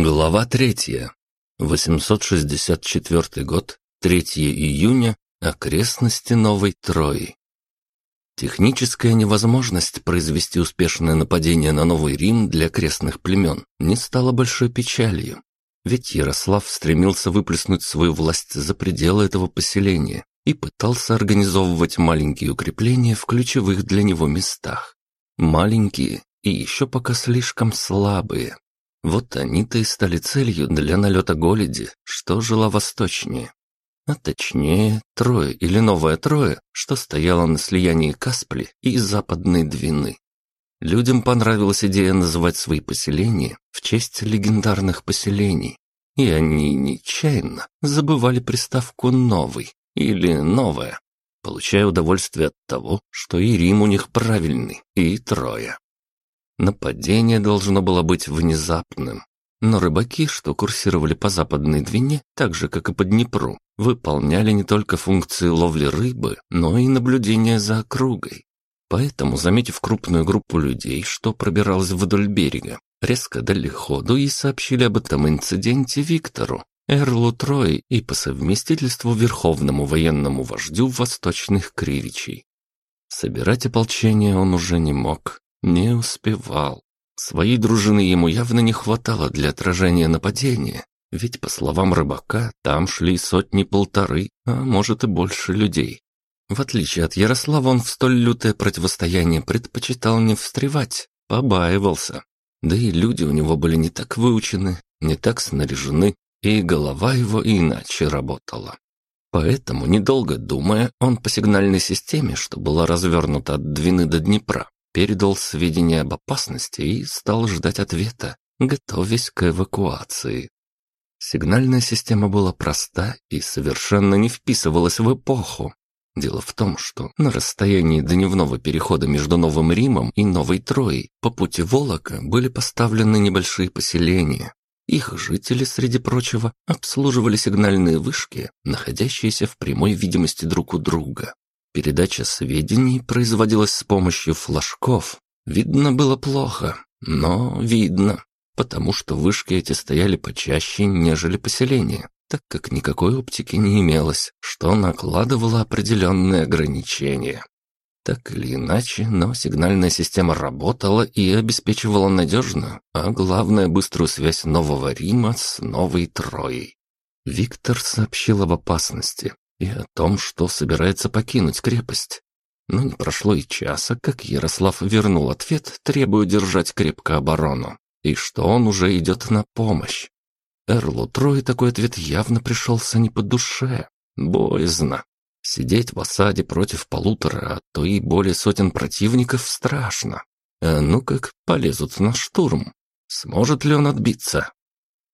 Глава третья. 864 год, 3 июня, окрестности Новой Трои. Техническая невозможность произвести успешное нападение на Новый Рим для окрестных племен не стала большой печалью, ведь Ярослав стремился выплеснуть свою власть за пределы этого поселения и пытался организовывать маленькие укрепления в ключевых для него местах. Маленькие и еще пока слишком слабые. Вот они-то и стали целью для налета Голеди, что жила восточнее. А точнее, Трое или Новая Трое, что стояло на слиянии Каспли и Западной Двины. Людям понравилась идея называть свои поселения в честь легендарных поселений, и они нечаянно забывали приставку «новый» или «новая», получая удовольствие от того, что и Рим у них правильный, и Троя. Нападение должно было быть внезапным. Но рыбаки, что курсировали по западной Двине, так же, как и по Днепру, выполняли не только функции ловли рыбы, но и наблюдения за округой. Поэтому, заметив крупную группу людей, что пробиралась вдоль берега, резко дали ходу и сообщили об этом инциденте Виктору, Эрлу Трой и по совместительству верховному военному вождю восточных кривичей. Собирать ополчение он уже не мог, не успевал. Своей дружины ему явно не хватало для отражения нападения, ведь, по словам рыбака, там шли сотни-полторы, а может и больше людей. В отличие от Ярослава, он в столь лютое противостояние предпочитал не встревать, побаивался. Да и люди у него были не так выучены, не так снаряжены, и голова его иначе работала. Поэтому, недолго думая, он по сигнальной системе, что была развернута от Двины до Днепра, передал сведения об опасности и стал ждать ответа, готовясь к эвакуации. Сигнальная система была проста и совершенно не вписывалась в эпоху. Дело в том, что на расстоянии дневного перехода между Новым Римом и Новой Троей по пути Волока были поставлены небольшие поселения. Их жители, среди прочего, обслуживали сигнальные вышки, находящиеся в прямой видимости друг у друга. Передача сведений производилась с помощью флажков. Видно было плохо, но видно, потому что вышки эти стояли почаще, нежели поселения, так как никакой оптики не имелось, что накладывало определенные ограничения. Так или иначе, но сигнальная система работала и обеспечивала надежную, а главное быструю связь Нового Рима с Новой Троей. Виктор сообщил об опасности, и о том, что собирается покинуть крепость. Но не прошло и часа, как Ярослав вернул ответ, требуя держать крепко оборону, и что он уже идет на помощь. Эрлу Трой такой ответ явно пришелся не по душе, боязно. Сидеть в осаде против полутора, а то и более сотен противников страшно. А ну как полезут на штурм. Сможет ли он отбиться?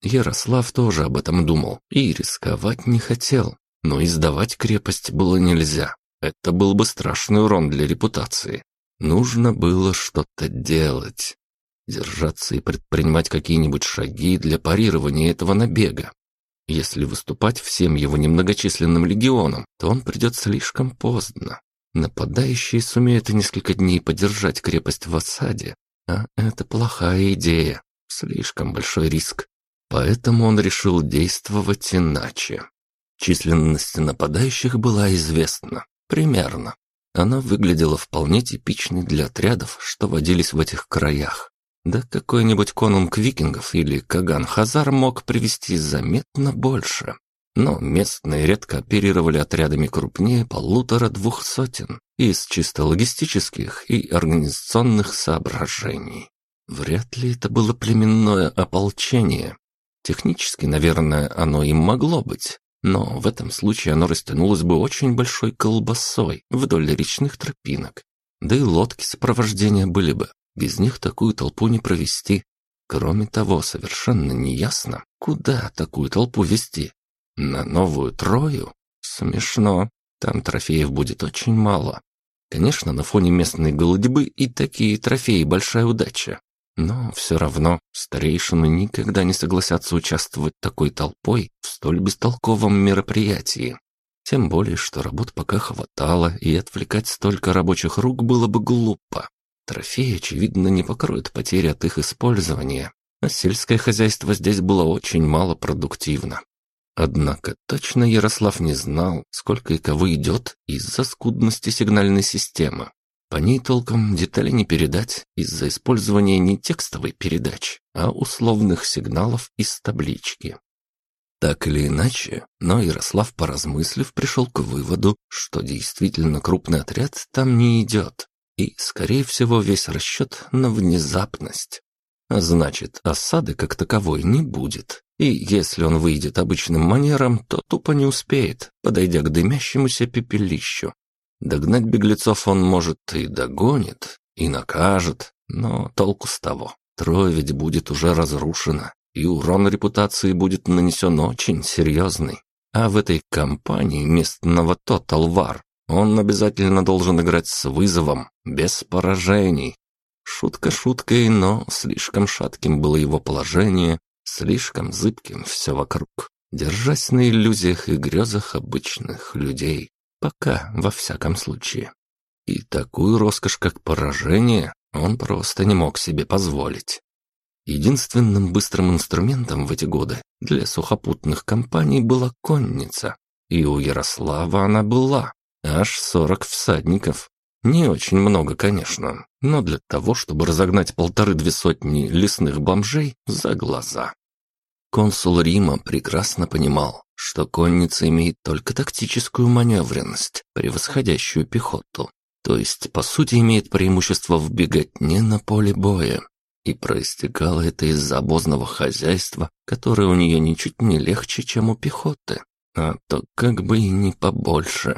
Ярослав тоже об этом думал и рисковать не хотел. Но и сдавать крепость было нельзя. Это был бы страшный урон для репутации. Нужно было что-то делать. Держаться и предпринимать какие-нибудь шаги для парирования этого набега. Если выступать всем его немногочисленным легионам, то он придет слишком поздно. Нападающие сумеют несколько дней подержать крепость в осаде, а это плохая идея, слишком большой риск. Поэтому он решил действовать иначе. Численность нападающих была известна. Примерно. Она выглядела вполне типичной для отрядов, что водились в этих краях. Да какой-нибудь конунг викингов или Каган Хазар мог привести заметно больше. Но местные редко оперировали отрядами крупнее полутора-двух сотен из чисто логистических и организационных соображений. Вряд ли это было племенное ополчение. Технически, наверное, оно им могло быть, но в этом случае оно растянулось бы очень большой колбасой вдоль речных тропинок. Да и лодки сопровождения были бы. Без них такую толпу не провести. Кроме того, совершенно неясно, куда такую толпу вести. На новую Трою? Смешно. Там трофеев будет очень мало. Конечно, на фоне местной голодьбы и такие трофеи большая удача. Но все равно старейшины никогда не согласятся участвовать такой толпой в столь бестолковом мероприятии. Тем более, что работ пока хватало, и отвлекать столько рабочих рук было бы глупо. Трофеи, очевидно, не покроют потери от их использования, а сельское хозяйство здесь было очень мало продуктивно. Однако точно Ярослав не знал, сколько и кого идет из-за скудности сигнальной системы. По ней толком детали не передать из-за использования не текстовой передачи, а условных сигналов из таблички. Так или иначе, но Ярослав, поразмыслив, пришел к выводу, что действительно крупный отряд там не идет, и, скорее всего, весь расчет на внезапность. А значит, осады как таковой не будет, и если он выйдет обычным манером, то тупо не успеет, подойдя к дымящемуся пепелищу. Догнать беглецов он, может, и догонит, и накажет, но толку с того. Трое ведь будет уже разрушено, и урон репутации будет нанесен очень серьезный. А в этой компании местного Тоталвар он обязательно должен играть с вызовом, без поражений. Шутка шуткой, но слишком шатким было его положение, слишком зыбким все вокруг, держась на иллюзиях и грезах обычных людей. Пока, во всяком случае. И такую роскошь, как поражение, он просто не мог себе позволить. Единственным быстрым инструментом в эти годы для сухопутных компаний была конница. И у Ярослава она была. Аж сорок всадников. Не очень много, конечно, но для того, чтобы разогнать полторы-две сотни лесных бомжей за глаза. Консул Рима прекрасно понимал, что конница имеет только тактическую маневренность, превосходящую пехоту. То есть, по сути, имеет преимущество в беготне на поле боя. И проистекало это из-за обозного хозяйства, которое у нее ничуть не легче, чем у пехоты. А то как бы и не побольше.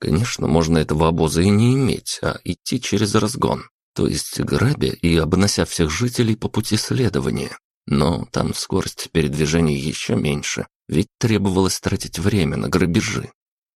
Конечно, можно этого обоза и не иметь, а идти через разгон, то есть грабя и обнося всех жителей по пути следования. Но там скорость передвижения еще меньше, ведь требовалось тратить время на грабежи.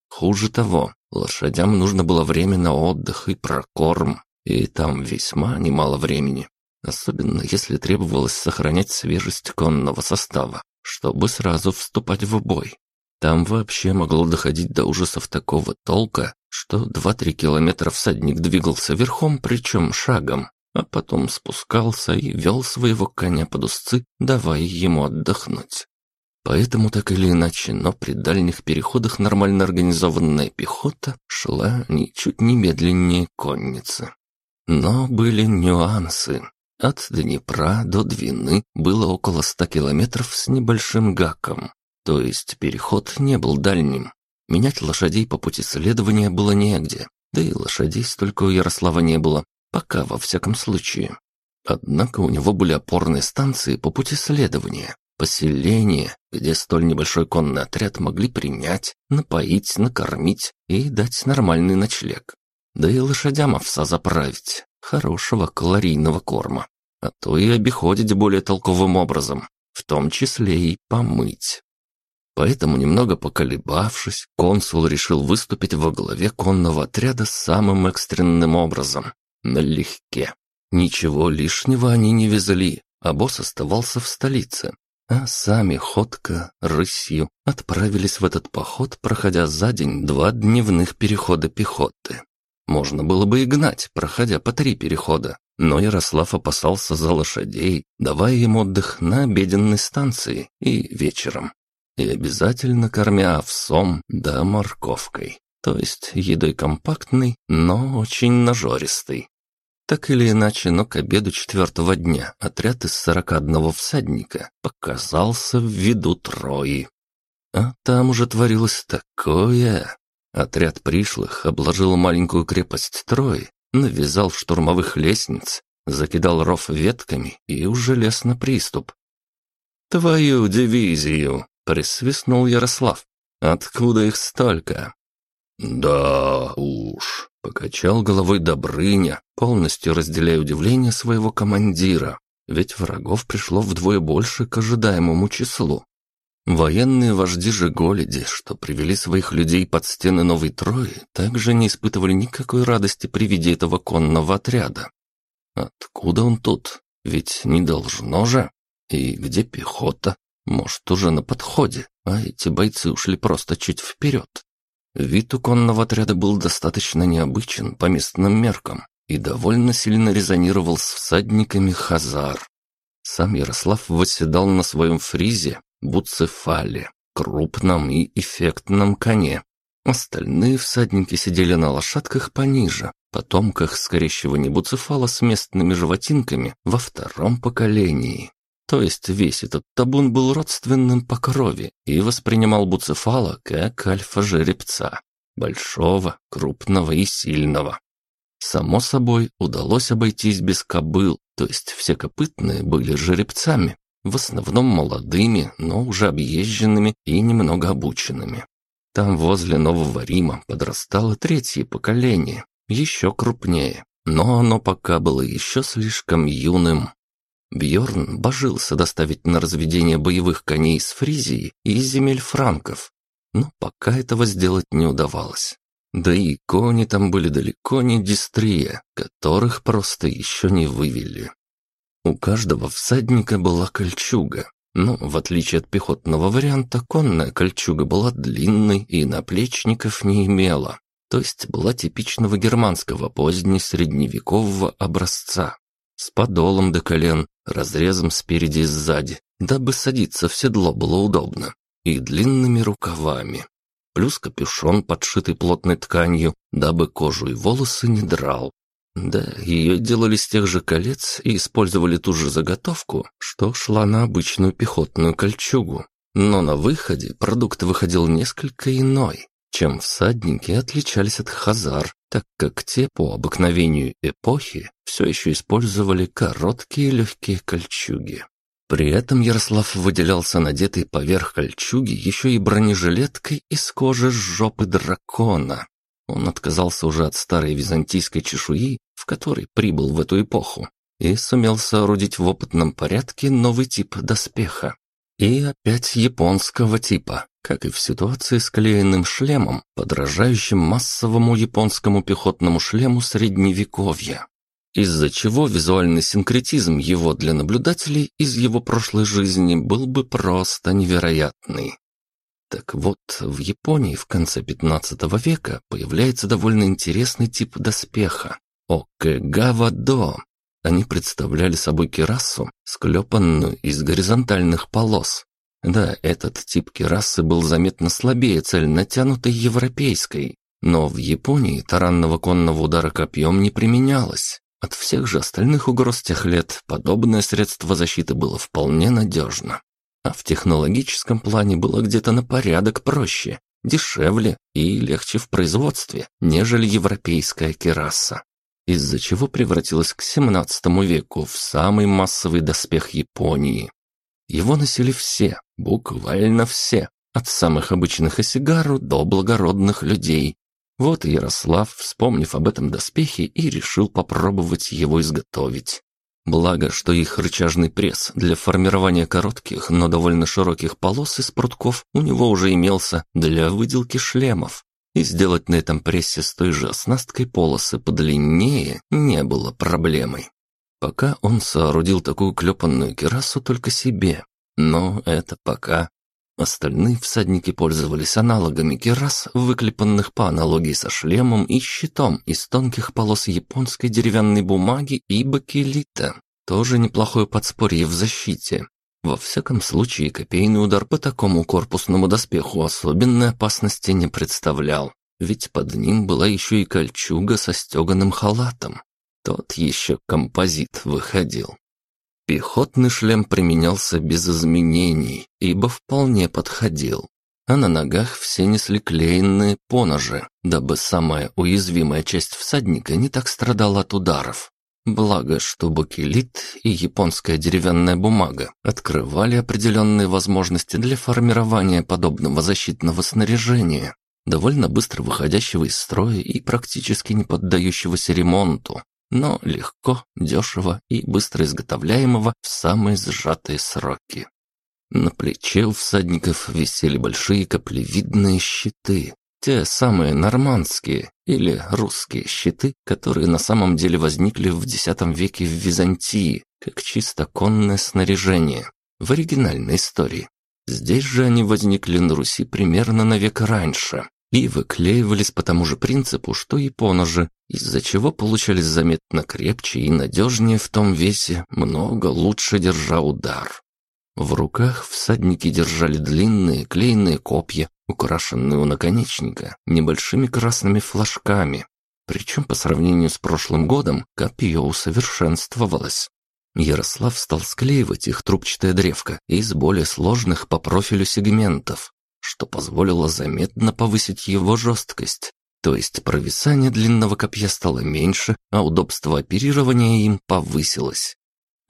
Хуже того, лошадям нужно было время на отдых и прокорм, и там весьма немало времени особенно если требовалось сохранять свежесть конного состава, чтобы сразу вступать в бой. Там вообще могло доходить до ужасов такого толка, что 2-3 километра всадник двигался верхом, причем шагом, а потом спускался и вел своего коня под узцы, давая ему отдохнуть. Поэтому так или иначе, но при дальних переходах нормально организованная пехота шла ничуть не медленнее конницы. Но были нюансы. От Днепра до Двины было около ста километров с небольшим гаком, то есть переход не был дальним. Менять лошадей по пути следования было негде, да и лошадей столько у Ярослава не было, пока во всяком случае. Однако у него были опорные станции по пути следования, поселения, где столь небольшой конный отряд могли принять, напоить, накормить и дать нормальный ночлег. Да и лошадям овса заправить, хорошего калорийного корма а то и обиходить более толковым образом, в том числе и помыть. Поэтому, немного поколебавшись, консул решил выступить во главе конного отряда самым экстренным образом, налегке. Ничего лишнего они не везли, а босс оставался в столице, а сами ходка, рысью отправились в этот поход, проходя за день два дневных перехода пехоты. Можно было бы и гнать, проходя по три перехода, но Ярослав опасался за лошадей, давая им отдых на обеденной станции и вечером. И обязательно кормя овсом да морковкой, то есть едой компактной, но очень нажористой. Так или иначе, но к обеду четвертого дня отряд из сорока одного всадника показался в виду Трои. А там уже творилось такое. Отряд пришлых обложил маленькую крепость Трои навязал штурмовых лестниц, закидал ров ветками и уже лез на приступ. «Твою дивизию!» — присвистнул Ярослав. «Откуда их столько?» «Да уж», — покачал головой Добрыня, полностью разделяя удивление своего командира, ведь врагов пришло вдвое больше к ожидаемому числу. Военные вожди же Голеди, что привели своих людей под стены Новой Трои, также не испытывали никакой радости при виде этого конного отряда. Откуда он тут? Ведь не должно же. И где пехота? Может, уже на подходе, а эти бойцы ушли просто чуть вперед. Вид у конного отряда был достаточно необычен по местным меркам и довольно сильно резонировал с всадниками Хазар. Сам Ярослав восседал на своем фризе, буцефале, крупном и эффектном коне. Остальные всадники сидели на лошадках пониже, потомках скорещивания буцефала с местными животинками во втором поколении. То есть весь этот табун был родственным по крови и воспринимал буцефала как альфа-жеребца. Большого, крупного и сильного. Само собой, удалось обойтись без кобыл, то есть все копытные были жеребцами, в основном молодыми, но уже объезженными и немного обученными. Там возле Нового Рима подрастало третье поколение, еще крупнее, но оно пока было еще слишком юным. Бьорн божился доставить на разведение боевых коней из Фризии и земель франков, но пока этого сделать не удавалось. Да и кони там были далеко не дистрия, которых просто еще не вывели. У каждого всадника была кольчуга, но, в отличие от пехотного варианта, конная кольчуга была длинной и наплечников не имела, то есть была типичного германского позднесредневекового образца, с подолом до колен, разрезом спереди и сзади, дабы садиться в седло было удобно, и длинными рукавами, плюс капюшон, подшитый плотной тканью, дабы кожу и волосы не драл. Да, ее делали с тех же колец и использовали ту же заготовку, что шла на обычную пехотную кольчугу. Но на выходе продукт выходил несколько иной, чем всадники отличались от хазар, так как те по обыкновению эпохи все еще использовали короткие легкие кольчуги. При этом Ярослав выделялся надетый поверх кольчуги еще и бронежилеткой из кожи жопы дракона. Он отказался уже от старой византийской чешуи, в которой прибыл в эту эпоху, и сумел соорудить в опытном порядке новый тип доспеха. И опять японского типа, как и в ситуации с клеенным шлемом, подражающим массовому японскому пехотному шлему средневековья из-за чего визуальный синкретизм его для наблюдателей из его прошлой жизни был бы просто невероятный. Так вот, в Японии в конце 15 века появляется довольно интересный тип доспеха – окэгава-до. Они представляли собой кирасу, склепанную из горизонтальных полос. Да, этот тип кирасы был заметно слабее цель натянутой европейской, но в Японии таранного конного удара копьем не применялось. От всех же остальных угроз тех лет подобное средство защиты было вполне надежно. А в технологическом плане было где-то на порядок проще, дешевле и легче в производстве, нежели европейская кераса. Из-за чего превратилась к 17 веку в самый массовый доспех Японии. Его носили все, буквально все, от самых обычных осигару до благородных людей, вот Ярослав, вспомнив об этом доспехе, и решил попробовать его изготовить. Благо, что их рычажный пресс для формирования коротких, но довольно широких полос из прутков у него уже имелся для выделки шлемов. И сделать на этом прессе с той же оснасткой полосы подлиннее не было проблемой. Пока он соорудил такую клепанную керасу только себе. Но это пока. Остальные всадники пользовались аналогами керас, выклепанных по аналогии со шлемом и щитом из тонких полос японской деревянной бумаги и бакелита. Тоже неплохое подспорье в защите. Во всяком случае, копейный удар по такому корпусному доспеху особенной опасности не представлял, ведь под ним была еще и кольчуга со стеганым халатом. Тот еще композит выходил. Пехотный шлем применялся без изменений, ибо вполне подходил. А на ногах все несли клеенные поножи, дабы самая уязвимая часть всадника не так страдала от ударов. Благо, что бакелит и японская деревянная бумага открывали определенные возможности для формирования подобного защитного снаряжения, довольно быстро выходящего из строя и практически не поддающегося ремонту, но легко, дешево и быстро изготовляемого в самые сжатые сроки. На плече у всадников висели большие каплевидные щиты, те самые нормандские или русские щиты, которые на самом деле возникли в X веке в Византии, как чисто конное снаряжение, в оригинальной истории. Здесь же они возникли на Руси примерно на век раньше, и выклеивались по тому же принципу, что и поножи, из-за чего получались заметно крепче и надежнее в том весе, много лучше держа удар. В руках всадники держали длинные клеенные копья, украшенные у наконечника небольшими красными флажками. Причем по сравнению с прошлым годом копье усовершенствовалось. Ярослав стал склеивать их трубчатое древко из более сложных по профилю сегментов, что позволило заметно повысить его жесткость. То есть провисание длинного копья стало меньше, а удобство оперирования им повысилось.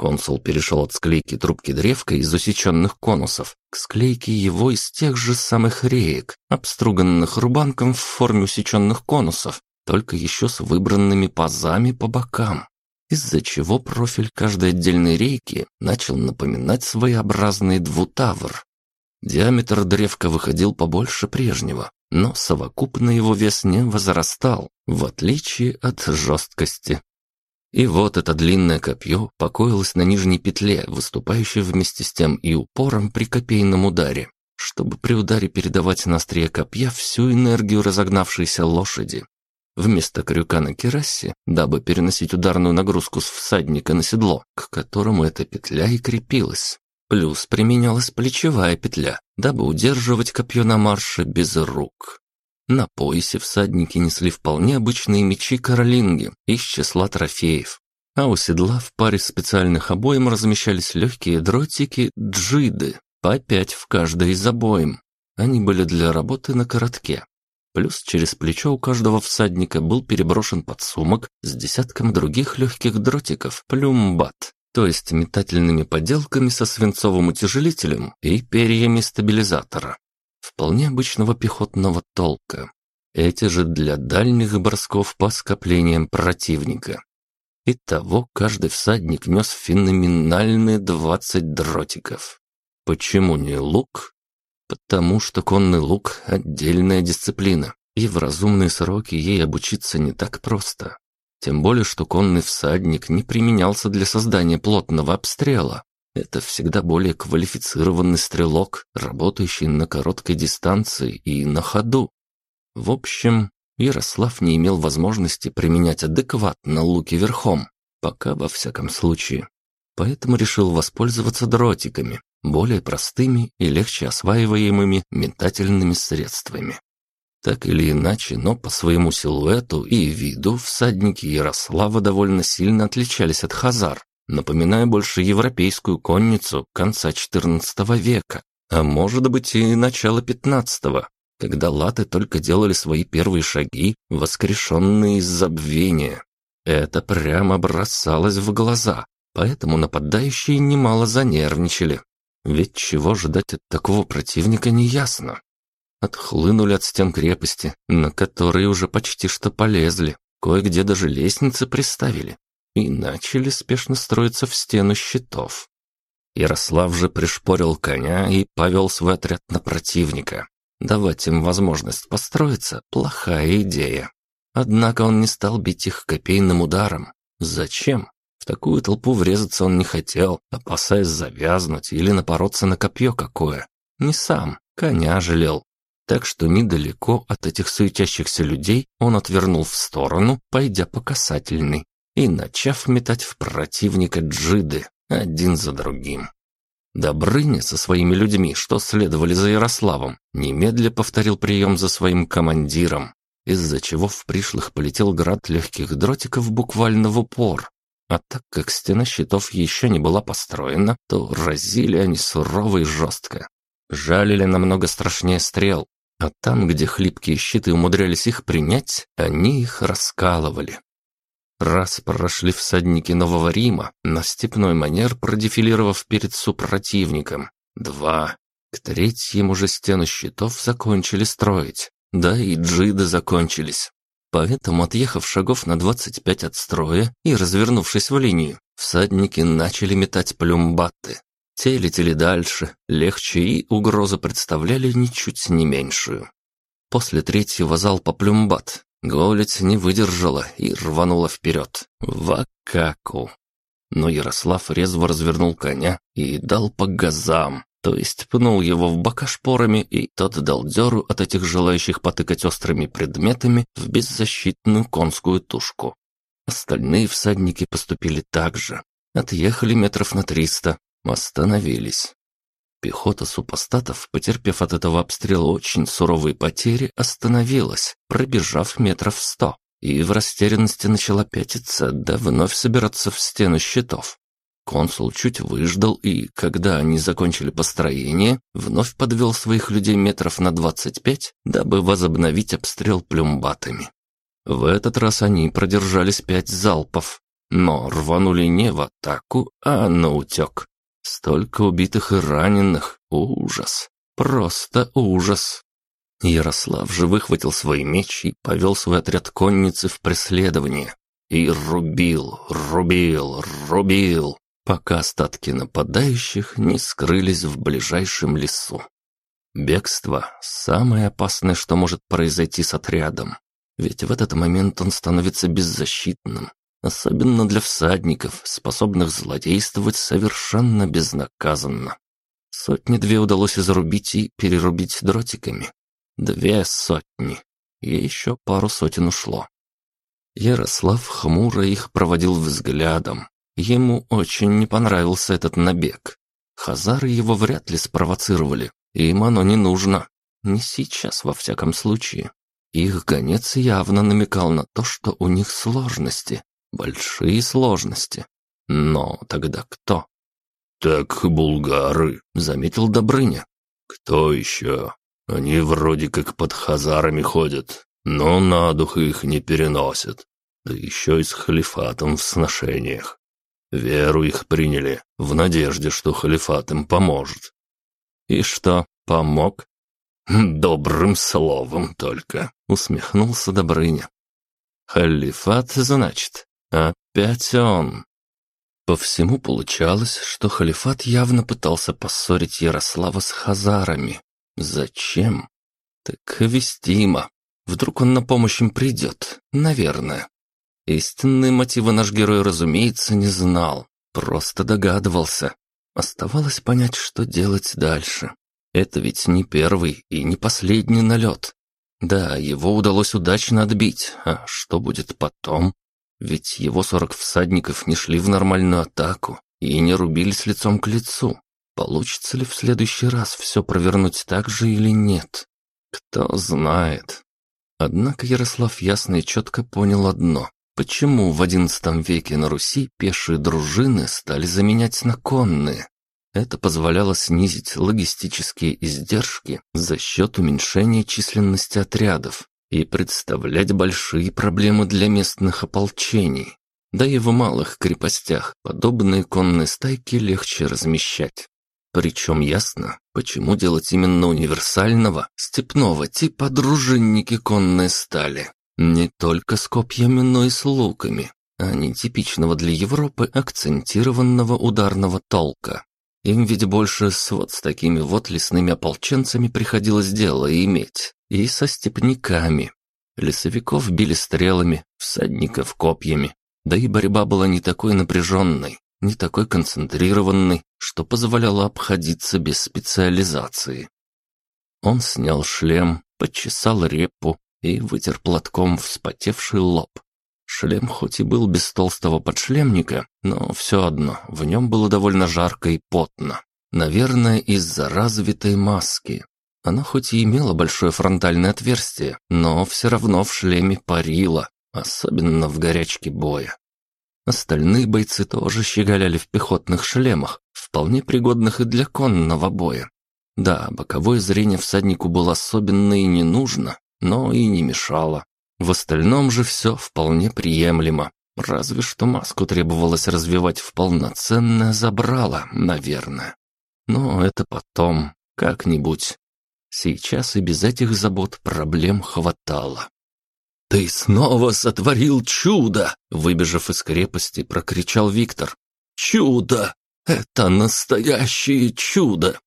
Консул перешел от склейки трубки древка из усеченных конусов к склейке его из тех же самых реек, обструганных рубанком в форме усеченных конусов, только еще с выбранными пазами по бокам, из-за чего профиль каждой отдельной рейки начал напоминать своеобразный двутавр. Диаметр древка выходил побольше прежнего, но совокупно его вес не возрастал, в отличие от жесткости. И вот это длинное копье покоилось на нижней петле, выступающей вместе с тем и упором при копейном ударе, чтобы при ударе передавать на острие копья всю энергию разогнавшейся лошади. Вместо крюка на керасе, дабы переносить ударную нагрузку с всадника на седло, к которому эта петля и крепилась. Плюс применялась плечевая петля, дабы удерживать копье на марше без рук. На поясе всадники несли вполне обычные мечи-каролинги из числа трофеев, а у седла в паре специальных обоим размещались легкие дротики-джиды, по пять в каждой из обоим. Они были для работы на коротке. Плюс через плечо у каждого всадника был переброшен подсумок с десятком других легких дротиков плюмбат, то есть метательными поделками со свинцовым утяжелителем и перьями стабилизатора вполне обычного пехотного толка. Эти же для дальних бросков по скоплениям противника. Итого каждый всадник нес феноменальные двадцать дротиков. Почему не лук? Потому что конный лук – отдельная дисциплина, и в разумные сроки ей обучиться не так просто. Тем более, что конный всадник не применялся для создания плотного обстрела, это всегда более квалифицированный стрелок, работающий на короткой дистанции и на ходу. В общем, Ярослав не имел возможности применять адекватно луки верхом, пока во всяком случае. Поэтому решил воспользоваться дротиками, более простыми и легче осваиваемыми метательными средствами. Так или иначе, но по своему силуэту и виду всадники Ярослава довольно сильно отличались от хазар, напоминая больше европейскую конницу конца XIV века, а может быть и начала XV, когда латы только делали свои первые шаги, воскрешенные из забвения. Это прямо бросалось в глаза, поэтому нападающие немало занервничали. Ведь чего ждать от такого противника неясно. Отхлынули от стен крепости, на которые уже почти что полезли, кое-где даже лестницы приставили и начали спешно строиться в стену щитов. Ярослав же пришпорил коня и повел свой отряд на противника. Давать им возможность построиться – плохая идея. Однако он не стал бить их копейным ударом. Зачем? В такую толпу врезаться он не хотел, опасаясь завязнуть или напороться на копье какое. Не сам, коня жалел. Так что недалеко от этих суетящихся людей он отвернул в сторону, пойдя по касательной и начав метать в противника джиды один за другим. Добрыня со своими людьми, что следовали за Ярославом, немедля повторил прием за своим командиром, из-за чего в пришлых полетел град легких дротиков буквально в упор. А так как стена щитов еще не была построена, то разили они сурово и жестко. Жалили намного страшнее стрел, а там, где хлипкие щиты умудрялись их принять, они их раскалывали. Раз прошли всадники Нового Рима, на степной манер продефилировав перед супротивником. Два. К третьему же стену щитов закончили строить. Да и джиды закончились. Поэтому, отъехав шагов на 25 от строя и развернувшись в линию, всадники начали метать плюмбаты. Те летели дальше, легче и угрозу представляли ничуть не меньшую. После третьего залпа плюмбат Голец не выдержала и рванула вперед, в Акаку. Но Ярослав резво развернул коня и дал по газам. То есть пнул его в бока шпорами, и тот дал дёру от этих желающих потыкать острыми предметами в беззащитную конскую тушку. Остальные всадники поступили так же. Отъехали метров на триста, остановились. Пехота супостатов, потерпев от этого обстрела очень суровые потери, остановилась, пробежав метров сто, и в растерянности начала пятиться, да вновь собираться в стену щитов. Консул чуть выждал и, когда они закончили построение, вновь подвел своих людей метров на двадцать пять, дабы возобновить обстрел плюмбатами. В этот раз они продержались пять залпов, но рванули не в атаку, а на утек. Столько убитых и раненых. Ужас. Просто ужас. Ярослав же выхватил свой меч и повел свой отряд конницы в преследование. И рубил, рубил, рубил, пока остатки нападающих не скрылись в ближайшем лесу. Бегство – самое опасное, что может произойти с отрядом. Ведь в этот момент он становится беззащитным, особенно для всадников, способных злодействовать совершенно безнаказанно. Сотни-две удалось изрубить и перерубить дротиками. Две сотни. И еще пару сотен ушло. Ярослав хмуро их проводил взглядом. Ему очень не понравился этот набег. Хазары его вряд ли спровоцировали, им оно не нужно. Не сейчас, во всяком случае. Их гонец явно намекал на то, что у них сложности, большие сложности. Но тогда кто? «Так булгары», — заметил Добрыня. «Кто еще? Они вроде как под хазарами ходят, но на дух их не переносят. Да еще и с халифатом в сношениях. Веру их приняли, в надежде, что халифат им поможет. И что, помог? Добрым словом только, усмехнулся Добрыня. Халифат, значит, опять он. По всему получалось, что халифат явно пытался поссорить Ярослава с хазарами. Зачем? Так вестимо. Вдруг он на помощь им придет, наверное. Истинные мотивы наш герой, разумеется, не знал, просто догадывался. Оставалось понять, что делать дальше. Это ведь не первый и не последний налет. Да, его удалось удачно отбить, а что будет потом? Ведь его сорок всадников не шли в нормальную атаку и не рубились лицом к лицу. Получится ли в следующий раз все провернуть так же или нет? Кто знает. Однако Ярослав ясно и четко понял одно. Почему в XI веке на Руси пешие дружины стали заменять на конные? Это позволяло снизить логистические издержки за счет уменьшения численности отрядов и представлять большие проблемы для местных ополчений. Да и в малых крепостях подобные конные стайки легче размещать. Причем ясно, почему делать именно универсального, степного типа дружинники конные стали. Не только с копьями, но и с луками, а не типичного для Европы акцентированного ударного толка. Им ведь больше с вот с такими вот лесными ополченцами приходилось дело иметь. И со степняками. Лесовиков били стрелами, всадников копьями. Да и борьба была не такой напряженной, не такой концентрированной, что позволяло обходиться без специализации. Он снял шлем, почесал репу, и вытер платком вспотевший лоб. Шлем хоть и был без толстого подшлемника, но все одно, в нем было довольно жарко и потно. Наверное, из-за развитой маски. Она хоть и имела большое фронтальное отверстие, но все равно в шлеме парила, особенно в горячке боя. Остальные бойцы тоже щеголяли в пехотных шлемах, вполне пригодных и для конного боя. Да, боковое зрение всаднику было особенно и не нужно, но и не мешало. В остальном же все вполне приемлемо. Разве что маску требовалось развивать в полноценное забрало, наверное. Но это потом, как-нибудь. Сейчас и без этих забот проблем хватало. «Ты снова сотворил чудо!» Выбежав из крепости, прокричал Виктор. «Чудо! Это настоящее чудо!»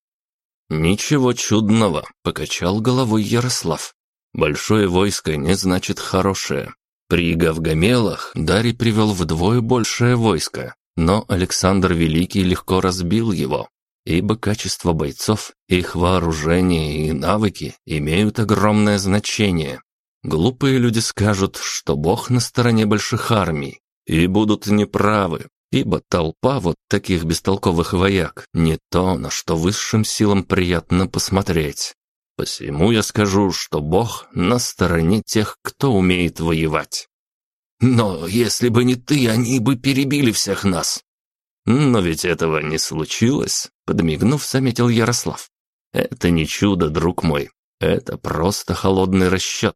«Ничего чудного», — покачал головой Ярослав. Большое войско не значит хорошее. При Гавгамелах Дарий привел вдвое большее войско, но Александр Великий легко разбил его. ибо качество бойцов, их вооружение и навыки имеют огромное значение. Глупые люди скажут, что Бог на стороне больших армий, и будут неправы, ибо толпа вот таких бестолковых вояк не то, на что высшим силам приятно посмотреть. Посему я скажу, что Бог на стороне тех, кто умеет воевать. Но если бы не ты, они бы перебили всех нас. Но ведь этого не случилось, подмигнув, заметил Ярослав. Это не чудо, друг мой. Это просто холодный расчет.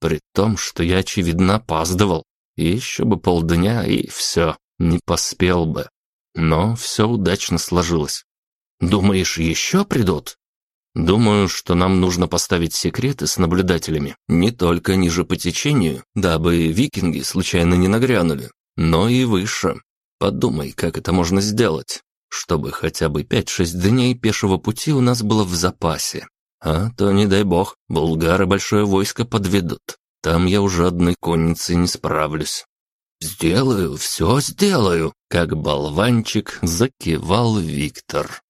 При том, что я, очевидно, опаздывал. Еще бы полдня, и все, не поспел бы. Но все удачно сложилось. Думаешь, еще придут? Думаю, что нам нужно поставить секреты с наблюдателями не только ниже по течению, дабы викинги случайно не нагрянули, но и выше. Подумай, как это можно сделать, чтобы хотя бы 5-6 дней пешего пути у нас было в запасе. А то, не дай бог, булгары большое войско подведут. Там я уже одной конницей не справлюсь. «Сделаю, все сделаю», — как болванчик закивал Виктор.